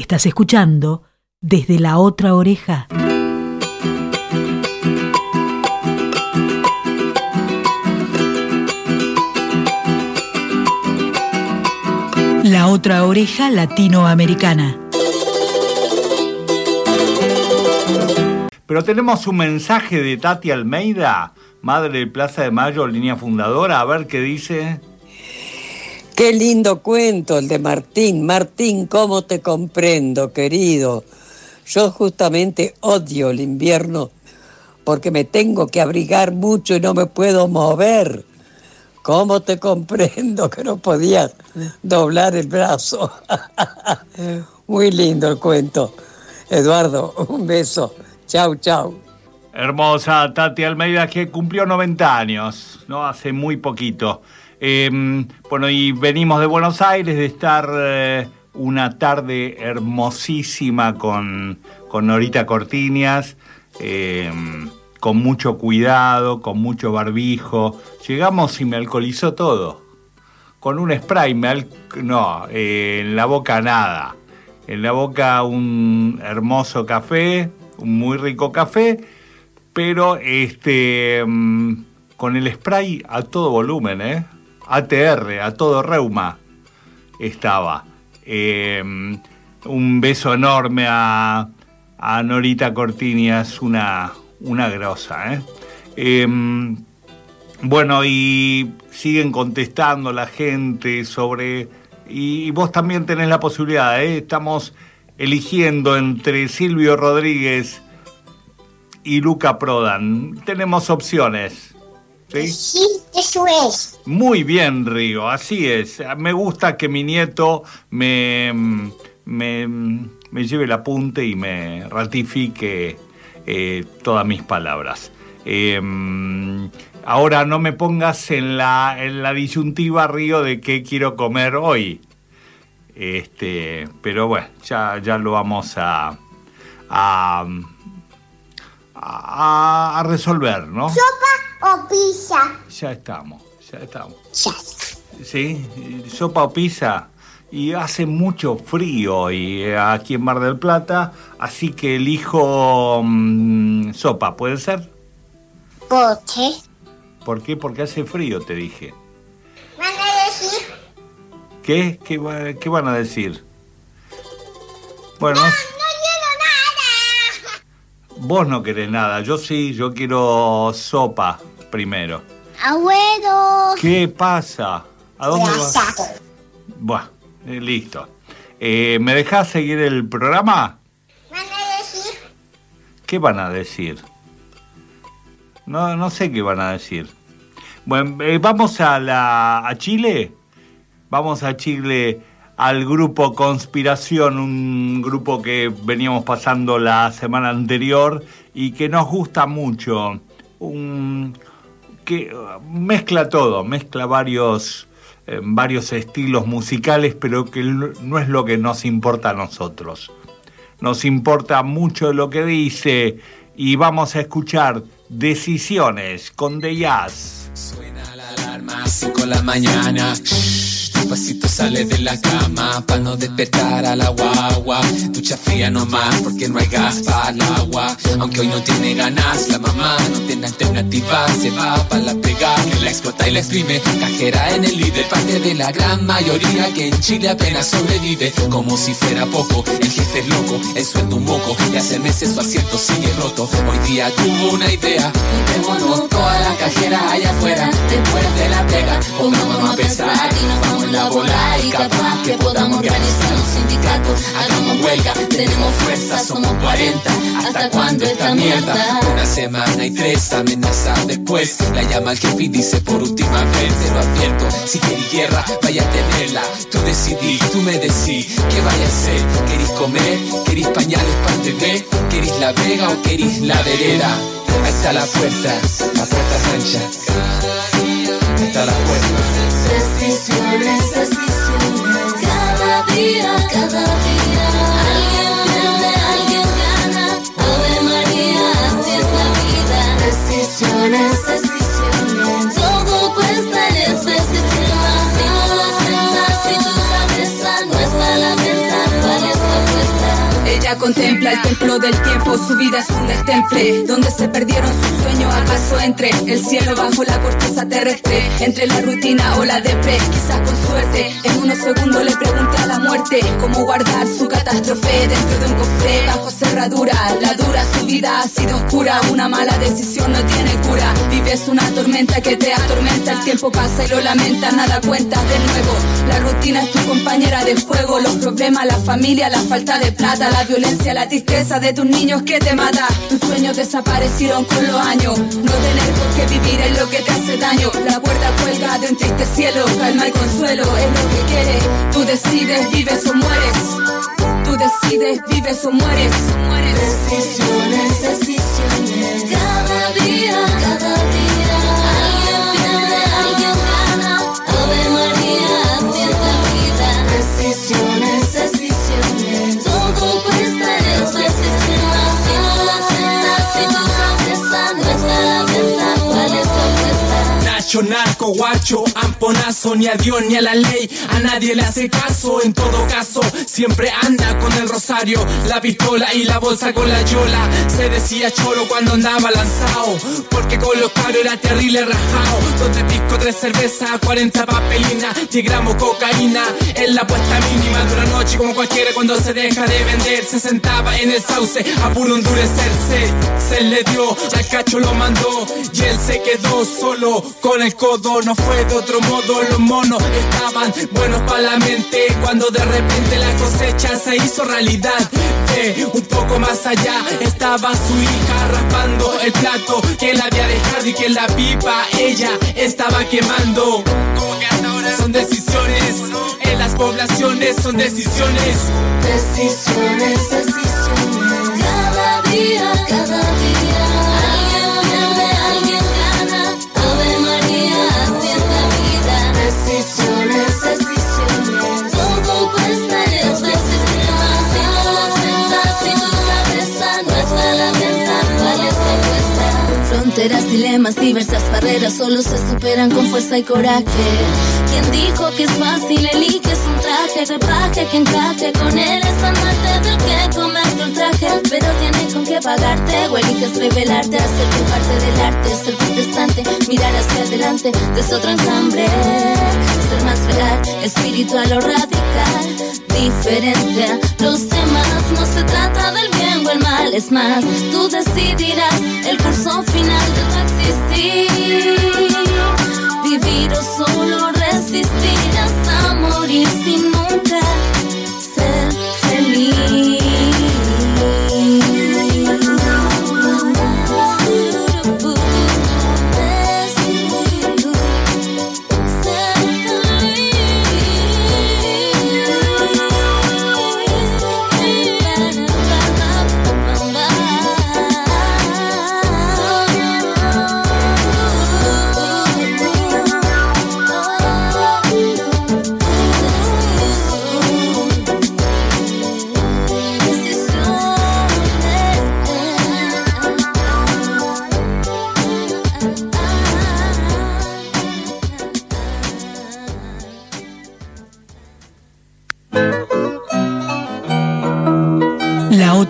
Estás escuchando desde la otra oreja. La otra oreja latinoamericana. Pero tenemos un mensaje de Tati Almeida, madre de Plaza de Mayo, línea fundadora, a ver qué dice. Qué lindo cuento el de Martín. Martín, ¿cómo te comprendo, querido? Yo justamente odio el invierno porque me tengo que abrigar mucho y no me puedo mover. ¿Cómo te comprendo que no podías doblar el brazo? Muy lindo el cuento. Eduardo, un beso. Chau, chau. Hermosa Tati Almeida que cumplió 90 años, ¿no? Hace muy poquito. Em, bueno, y venimos de Buenos Aires de estar eh, una tarde hermosísima con, con Norita Cortiñas, em, con mucho cuidado, con mucho barbijo. Llegamos y me alcoholizó todo. Con un spray, me no, eh, en la boca nada. En la boca un hermoso café, un muy rico café, pero este, em, con el spray a todo volumen, ¿eh? ATR, a todo reuma, estaba. Eh, un beso enorme a, Norita Cortinias, una, una grosa. ¿eh? Em, bueno, y siguen contestando la gente sobre... Y, vos también tenés la posibilidad, ¿eh? estamos eligiendo entre Silvio Rodríguez y Luca Prodan. Tenemos opciones. ¿Sí? eso es. Muy bien, Río, así es. Me gusta que mi nieto me, me, lleve el apunte y me ratifique eh, todas mis palabras. Em, ahora no me pongas en la, en la disyuntiva, Río, de qué quiero comer hoy. Este, pero bueno, ya, ya lo vamos a, a, a, resolver, ¿no? ¿Sopa o pizza? Ya estamos, ya estamos. Ya. ¿Sí? ¿Sopa o pizza? Y hace mucho frío y eh, aquí en Mar del Plata, así que elijo mm, sopa, ¿puede ser? ¿Por qué? ¿Por qué? Porque hace frío, te dije. ¿Van a decir? ¿Qué? ¿Qué, qué van a decir? Bueno... Vos no querés nada, yo sí, yo quiero sopa primero. Abuelo. ¿Qué pasa? ¿A dónde vas? Bueno, eh, listo. Eh, ¿Me dejás seguir el programa? ¿Van a decir? ¿Qué van a decir? No, no sé qué van a decir. Bueno, eh, vamos a la a Chile. Vamos a Chile al grupo Conspiración, un grupo que veníamos pasando la semana anterior y que nos gusta mucho. Un, que mezcla todo, mezcla varios, eh, varios estilos musicales, pero que no es lo que nos importa a nosotros. Nos importa mucho lo que dice y vamos a escuchar Decisiones con The Jazz. Suena la alarma, 5 de la mañana Despacito sale de la cama pa' no despertar a la guagua. Ducha fría nomás porque no hay gas para el agua. Aunque hoy no tiene ganas, la mamá no tiene alternativa. Se va pa' la pega, que la explota y la exprime. Cajera en el líder, parte de la gran mayoría que en Chile apenas sobrevive. Como si fuera poco, el jefe loco, el sueldo un moco. Y hace meses su asiento sigue roto. Hoy día tuvo una idea, juntémonos toda la cajera allá afuera. Después de la pega, pongámonos a pensar y nos vamos la bola y capaz que podamos organizar un sindicato. Hagamos huelga, tenemos fuerza, somos 40. ¿Hasta cuándo esta mierda? Una semana y tres amenazas después. La llama al jefe y dice por última vez, te lo advierto. Si querís guerra, vaya a tenerla. Tú decidí, tú me decís, ¿qué vaya a hacer? ¿Querís comer? ¿Querís pañales para TV? ¿Querís la vega o querís la vereda? Ahí está la puerta, la puerta ancha. Ahí está la puerta. Cada día. Alguien pierde, alguien gana. Ave María, así es la vida. Decisiones, decisiones. Todo cuesta veces más. Si no lo aceptas, si tu cabeza no está la venta, vale esto cuesta. ella contempla el templo del tiempo, su vida es un destemple, donde se perdieron sus sueños, acaso entre el cielo bajo la corteza terrestre, entre la rutina o la depre, quizás con en unos segundos le pregunta a la muerte, cómo guardar su catástrofe dentro de un cofre bajo cerradura, la dura su vida ha sido oscura, una mala decisión no tiene cura, vives una tormenta que te atormenta, el tiempo pasa y lo lamenta, nada cuenta de nuevo, la rutina es tu compañera de juego, los problemas, la familia, la falta de plata, la violencia, la tristeza de tus niños que te mata. Tus sueños desaparecieron con los años. No tener por qué vivir es lo que te hace daño. La cuerda cuelga de un triste cielo. Calma y consuelo es lo que quieres. Tú decides, vives o mueres. Tú decides, vives o mueres. Decisiones, decisiones. Nacho, narco, guacho, amponazo, ni a Dios ni a la ley, a nadie le hace caso, en todo caso, siempre anda con el rosario, la pistola y la bolsa con la yola, se decía choro cuando andaba lanzado, porque con los caros era terrible rajado, donde pisco tres cervezas, 40 papelinas, 10 gramos cocaína, en la puesta mínima de una noche como cualquiera cuando se deja de vender, se sentaba en el sauce, a puro endurecerse, se le dio, al cacho lo mandó, y él se quedó solo con el codo, no fue de otro modo, los monos estaban buenos para la mente, cuando de repente la cosecha se hizo realidad, Eh, un poco más allá estaba su hija raspando el plato que él había dejado y que la pipa ella estaba quemando. Como que hasta ahora son decisiones, en las poblaciones son decisiones. Decisiones, decisiones. Cada día, Fronteras, dilemas, diversas barreras solo se superan con fuerza y coraje. Quien dijo que es fácil, eliges un traje, repaje que encaje con él es amarte del que comerte el traje. Pero tiene con qué pagarte o eliges revelarte, hacerte parte del arte, ser protestante, mirar hacia adelante desde otro enjambre. Ser más real, espiritual o radical, diferente a los demás. No se trata del bien el mal, es más, tú decidirás el curso final de tu existir. Vivir o solo resistir hasta morir sin nunca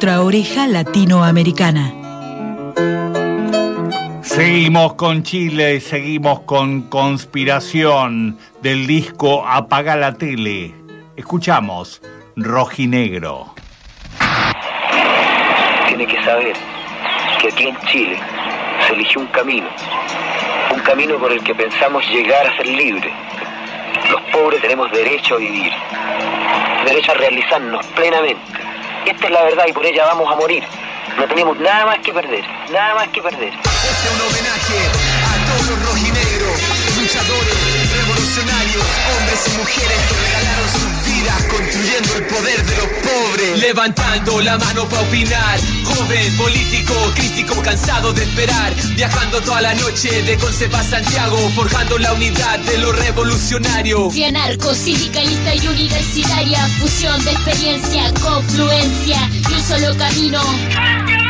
otra oreja latinoamericana. Seguimos con Chile, seguimos con Conspiración del disco Apaga la tele. Escuchamos Rojinegro. tiene que saber que aquí en Chile se eligió un camino, un camino por el que pensamos llegar a ser libres. Los pobres tenemos derecho a vivir, derecho a realizarnos plenamente. Esta es la verdad y por ella vamos a morir. No tenemos nada más que perder, nada más que perder. Este es un homenaje a todos los rojinegros, luchadores, revolucionarios, hombres y mujeres que regalaron sus vidas construyendo el poder de los pobres. Levantando la mano para opinar, joven, político, crítico, cansado de esperar, viajando toda la noche de Concepa a Santiago, forjando la unidad de lo revolucionario. Bien arco, sindicalista y universitaria, fusión de experiencia, confluencia y un solo camino.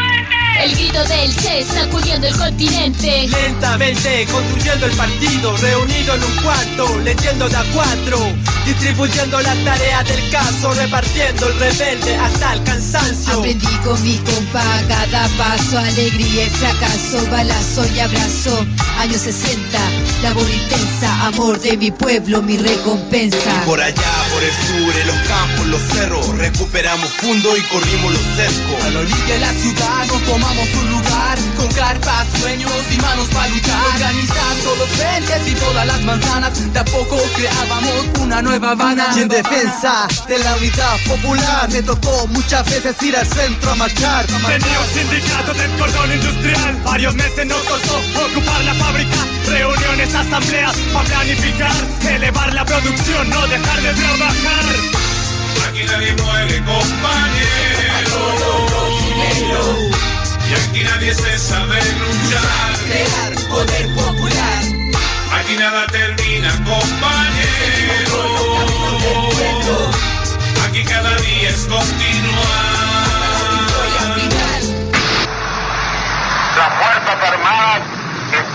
El grito del Che sacudiendo el continente. Lentamente construyendo el partido, reunido en un cuarto, leyendo de a cuatro, distribuyendo las tareas del caso, repartiendo el rebelde hasta el cansancio. Aprendí con mi compa cada paso, alegría y fracaso, balazo y abrazo. Años 60, labor intensa, amor de mi pueblo, mi recompensa. Por allá, por el sur, en los campos, los cerros, recuperamos fundo y corrimos los cercos. A la orilla de la ciudad nos tomamos un lugar Con carpas, sueños y manos para luchar Organizando los frentes y todas las manzanas De a poco creábamos una nueva Habana Y en defensa de la unidad popular me tocó muchas veces ir al centro a marchar. Tenía un sindicato del cordón industrial Varios meses nos costó ocupar la fábrica Reuniones, asambleas para planificar Elevar la producción, no dejar de trabajar Aquí nadie muere, compañero. Y aquí nadie se sabe luchar. Crear poder popular Aquí nada termina, compañero. Aquí cada día es continuar.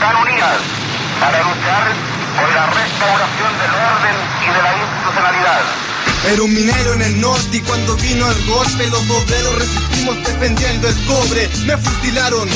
Están unidas para luchar por la restauración del orden y de la institucionalidad. Era un minero en el norte y cuando vino el golpe los obreros resistimos defendiendo el cobre. Me fusilaron,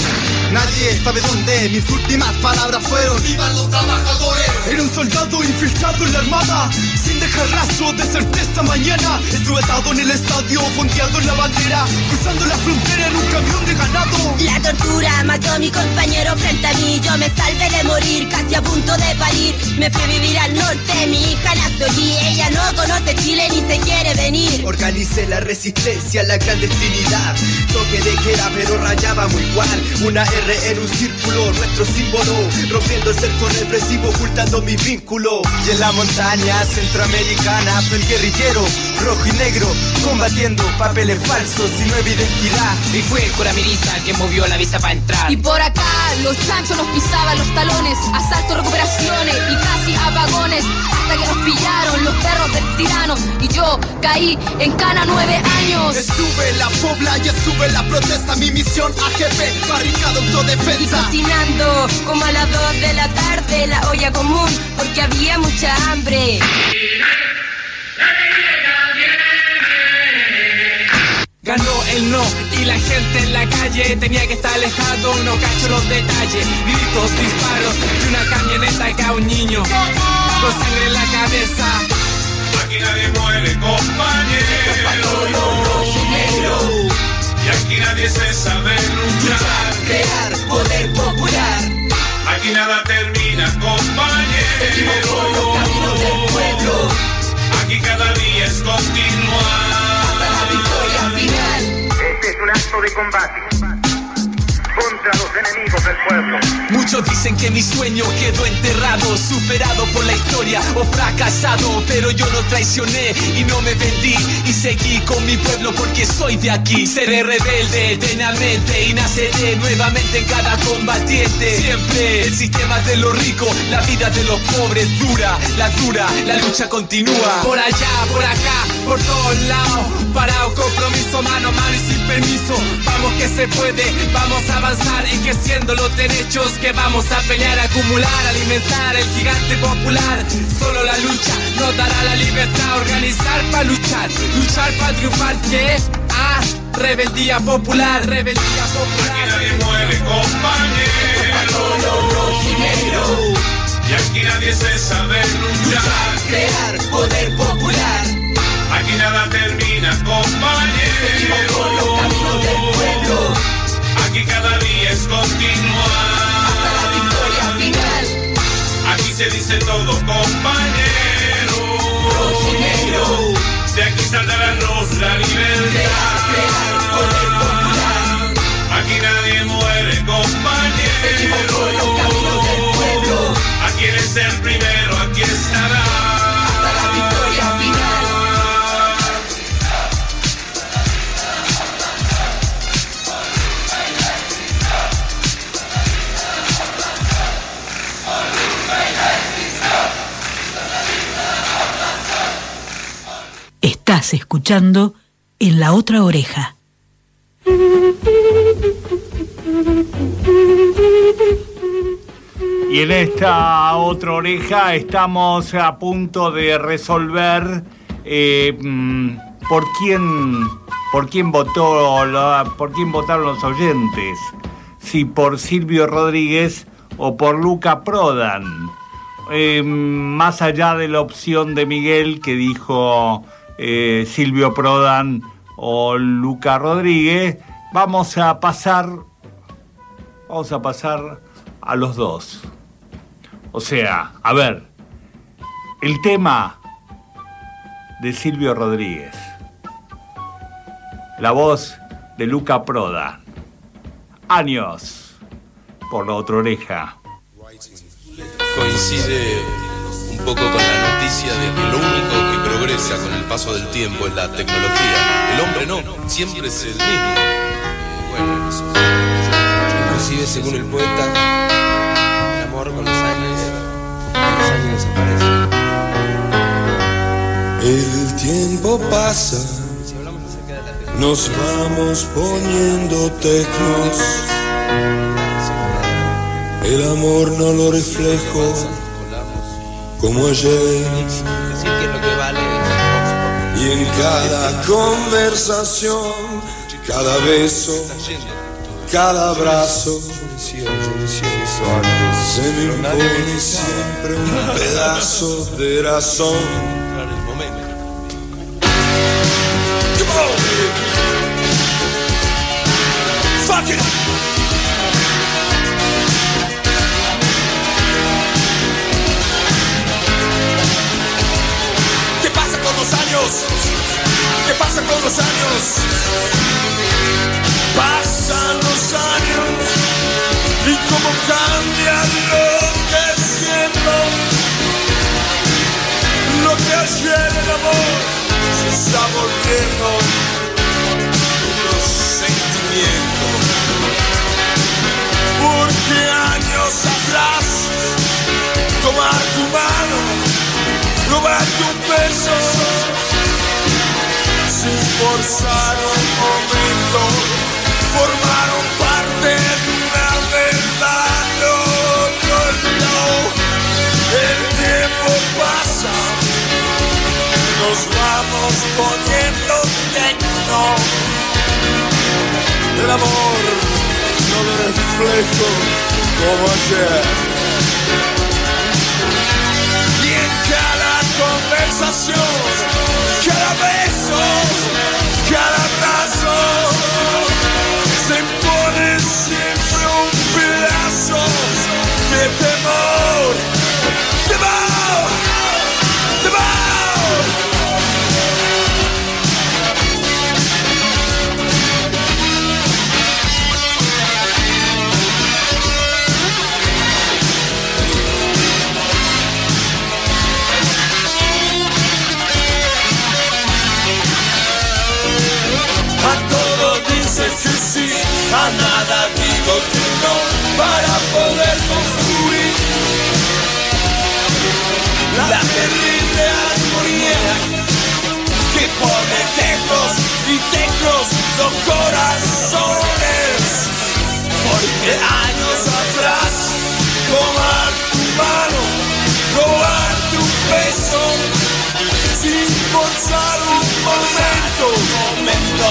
nadie sabe dónde. Mis últimas palabras fueron ¡Vivan los trabajadores! Era un soldado infiltrado en la armada, sin dejar rastro, deserté esta mañana. Estuve atado en el estadio, fondeando en la bandera, cruzando la frontera en un camión de ganado. La tortura mató a mi compañero frente a mí. Yo me salvé de morir, casi a punto de parir. Me fui a vivir al norte, mi hija nació allí. Ella no conoce Chile ni se quiere venir. Organicé la resistencia, la clandestinidad. Toque de queda, pero rayábamos igual. Una R en un círculo, nuestro símbolo. Rompiendo el cerco represivo, ocultando mi vínculo. Y en la montaña centroamericana, fue el guerrillero, rojo y negro, combatiendo papeles falsos y nueva identidad. Y fue el cura militar que movió la visa para entrar. Y por acá los chanchos nos pisaban los talones, asalto, recuperaciones y casi apagones, hasta que nos pillaron los perros del tirano y yo caí en cana nueve años. Estuve en la pobla y estuve en la protesta, mi misión AGP, barricada Y autodefensa. Cocinando como a las dos de la tarde la olla común porque había mucha hambre. Ganó el no y la gente en la calle tenía que estar alejado, no cacho los detalles, gritos, disparos y una camioneta que a un niño con sangre en la cabeza. Aquí nadie muere, compañero. Y aquí nadie se sabe luchar. Crear poder popular, Aquí nada termina, compañero. Aquí cada día es continuar. victoria final. Este es un acto de combate contra los enemigos del pueblo. Muchos dicen que mi sueño quedó enterrado, superado por la historia o fracasado, pero yo no traicioné y no me vendí y seguí con mi pueblo porque soy de aquí. Seré rebelde eternamente y naceré nuevamente en cada combatiente. Siempre el sistema de los ricos, la vida de los pobres dura, la dura, la lucha continúa. Por allá, por acá, por todos lados, parado, compromiso, mano a mano y sin permiso. Vamos que se puede, vamos a avanzar enriqueciendo los derechos que vamos a pelear, acumular, alimentar el gigante popular. Solo la lucha nos dará la libertad, organizar para luchar, luchar para triunfar. ¿Qué? Ah, rebeldía popular, rebeldía popular. Aquí nadie muere, compañero. Y aquí nadie se sabe luchar. Crear poder popular. Aquí nada termina, compañero. Aquí cada día es continuar. Aquí se dice todo, compañero. De aquí saldrá la luz, la libertad. Aquí nadie muere, compañero. Aquí eres el primero, aquí estará. Estás escuchando en la otra oreja. Y en esta otra oreja estamos a punto de resolver eh, mm, por quién por quién votó por quién votaron los oyentes, si por Silvio Rodríguez o por Luca Prodan. Eh, más allá de la opción de Miguel que dijo eh, Silvio Prodan o Luca Rodríguez, vamos a pasar vamos a pasar a los dos. O sea, a ver, el tema de Silvio Rodríguez, la voz de Luca Proda, años por la otra oreja. coincide un poco con la noticia de que lo único progresa con el paso del tiempo es la tecnología. El hombre no, siempre es el mismo. Bueno, eso. inclusive según el poeta, el amor con los años, con los años desaparece. El tiempo pasa, nos vamos poniendo tecnos. El amor no lo reflejo como ayer. En cada conversación, cada beso, cada abrazo, se me impone siempre un pedazo de razón. Fuck it. ¿Qué pasa con los años? Pasan los años y cómo cambia lo que siento. Lo que ayer el amor se está volviendo unos sentimientos. Porque años atrás, tomar tu mano, robarte un beso, sin forzar un momento, formaron parte de una verdad. No, no, no, el tiempo pasa, nos vamos poniendo tecno. El amor no lo reflejo como ayer. Conversación, cada beso, cada corazones. Porque años atrás, tomar tu mano, robarte un beso, sin forzar un momento, momento,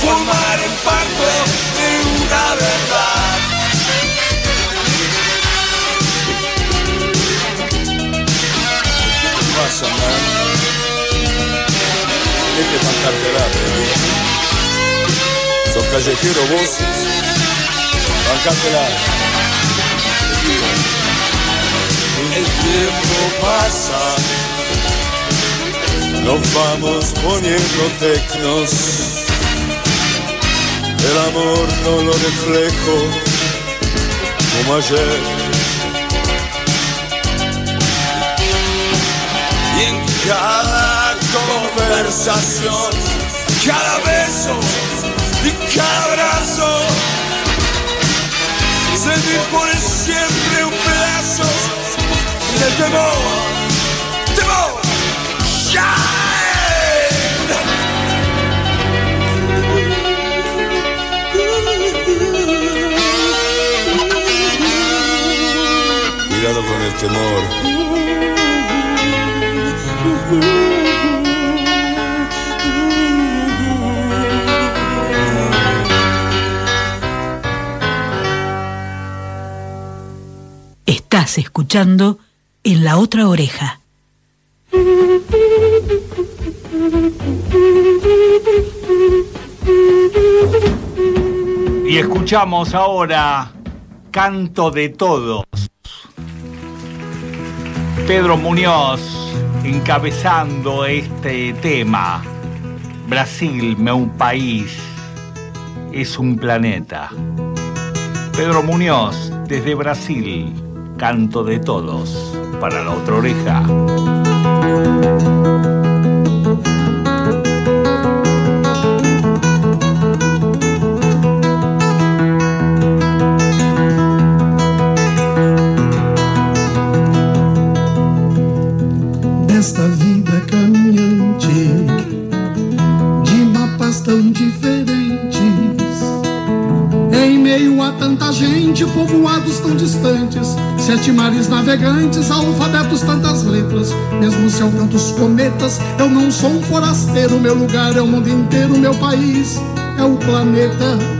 formar en parte de una verdad. ¿Qué pasa, man? Tienes que bancártela, baby. Sos callejero vos. Bancártela. El tiempo pasa. Nos vamos poniendo tecnos. El amor no lo reflejo como ayer. Y en cada conversación, cada beso y cada abrazo. Se disponen siempre un pedazo de temor, temor, cuidado con el temor. Estás escuchando en la otra oreja. Y escuchamos ahora Canto de Todos. Pedro Muñoz encabezando este tema. Brasil, meu país, es un planeta. Pedro Muñoz, desde Brasil, Canto de Todos, para la otra oreja. desta vida caminhante de mapas tão diferentes. Em meio a tanta gente, povoados tão distantes, sete mares navegantes, alfabetos, tantas letras. Mesmo céu, tantos cometas, eu não sou um forasteiro. Meu lugar é o mundo inteiro, meu país é o planeta.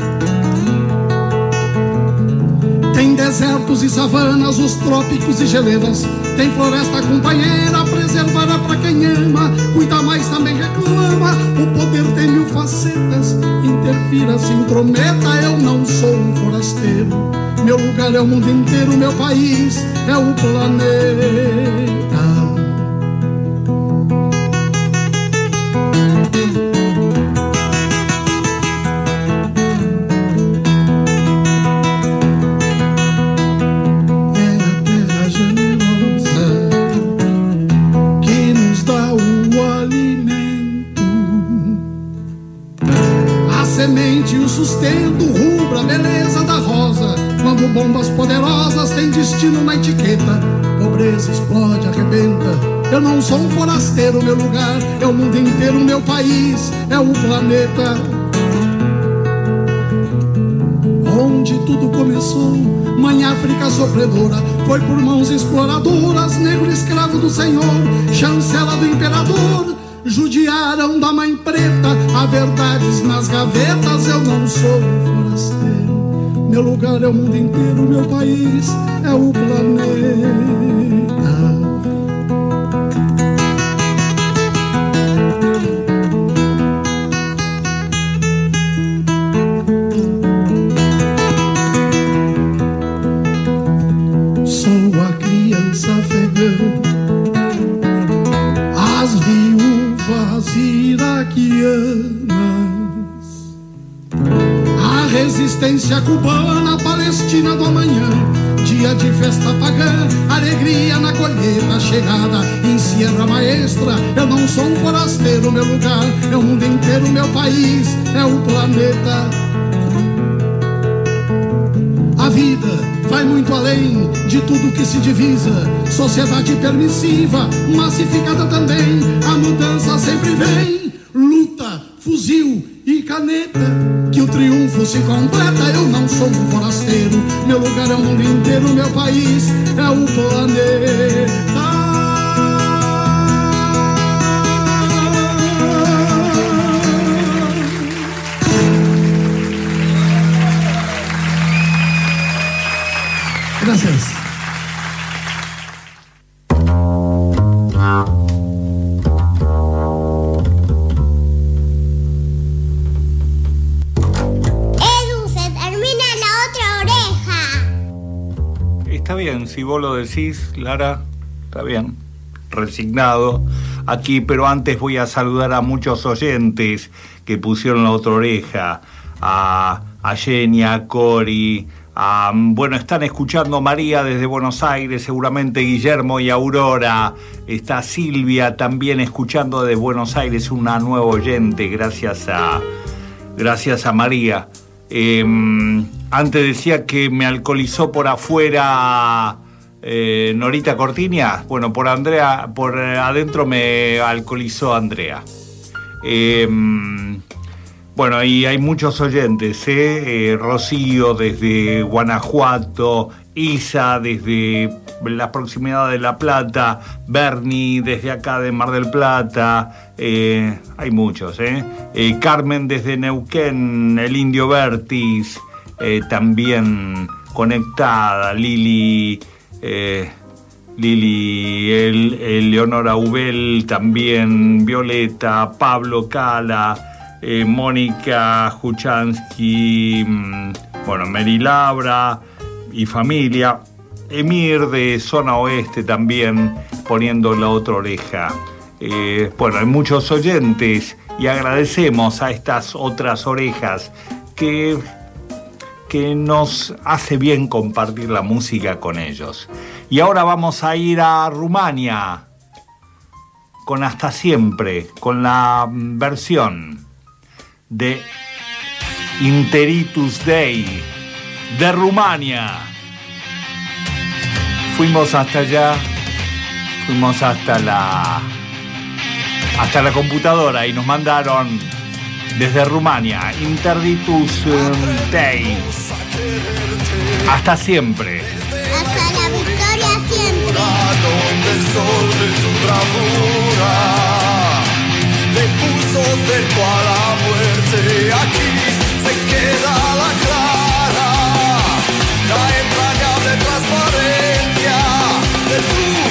Desertos e savanas, os trópicos e geleiras. Tem floresta companheira, preservada pra quem ama. Cuida mais também reclama. O poder tem mil facetas. Interfira, se intrometa. Eu não sou um forasteiro. Meu lugar é o mundo inteiro, meu país é o planeta. Quando bombas poderosas têm destino na etiqueta, pobreza explode, arrebenta. Eu não sou um forasteiro, meu lugar é o mundo inteiro, meu país é o planeta. Onde tudo começou, mãe África sofredora, foi por mãos exploradoras, negro escravo do Senhor, chancela do imperador. Judiaram da mãe preta, há verdades nas gavetas. Eu não sou um meu lugar é o mundo inteiro, meu país é o planeta. As viúvas iraquianas, resistência cubana, palestina do amanhã. Dia de festa pagã, alegria na colheita, chegada em Sierra Maestra. Eu não sou um forasteiro, meu lugar é o mundo inteiro, meu país é o planeta. A vida vai muito além de tudo que se divisa. Sociedade permissiva, massificada também. A mudança sempre vem. Luta, fuzil e caneta. Que o triunfo se completa. Eu não sou um forasteiro. Meu lugar é o mundo inteiro. Meu país é o planeta. Gracias. Si vos lo decís, Lara, está bien. Resignado aquí, pero antes voy a saludar a muchos oyentes que pusieron la otra oreja. A, a Jenny, a Cori, bueno, están escuchando María desde Buenos Aires, seguramente Guillermo y Aurora. Está Silvia también escuchando desde Buenos Aires, una nueva oyente, gracias a, gracias a María. Eh, antes decía que me alcoholizó por afuera eh, Norita Cortiña. Bueno, por Andrea, por eh, adentro me alcoholizó Andrea. Eh, bueno, y hay muchos oyentes, ¿eh? Eh, Rocío desde Guanajuato, Isa desde la proximidad de La Plata, Bernie desde acá de Mar del Plata, hay muchos, ¿eh? Carmen desde Neuquén, el Indio Vertis, también conectada, Lili, eh, Lili, el, el Leonora Ubel, también Violeta, Pablo Cala, eh, Mónica Juchansky, mm, bueno, Mary Labra y familia. Emir de Zona Oeste también poniendo la otra oreja. Eh, bueno, hay muchos oyentes y agradecemos a estas otras orejas que, que nos hace bien compartir la música con ellos. Y ahora vamos a ir a Rumania con Hasta Siempre, con la mm, versión de Interitus Day de Rumania. Fuimos hasta allá, fuimos hasta la hasta la computadora y nos mandaron desde Rumania Interditus um, Day. Hasta siempre. Hasta la victoria siempre. donde el sol de tu bravura le puso cerco a la muerte. Aquí se queda la clara, la entrañable transparencia de tu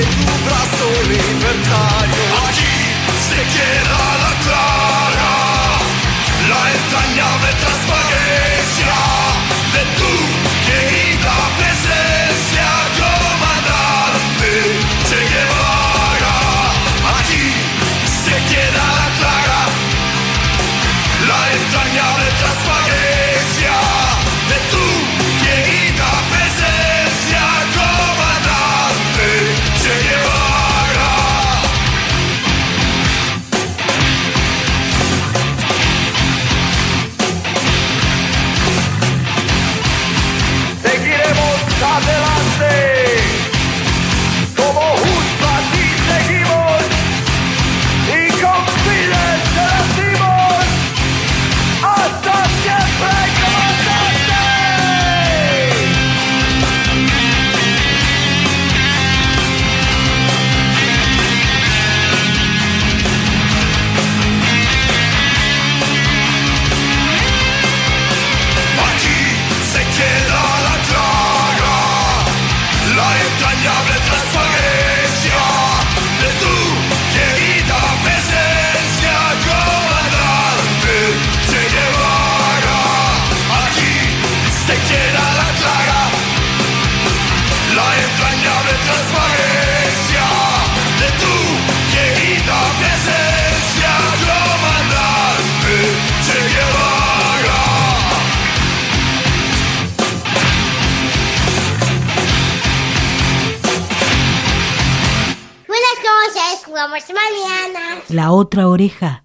tu brazo libertario. Aquí se queda oreja.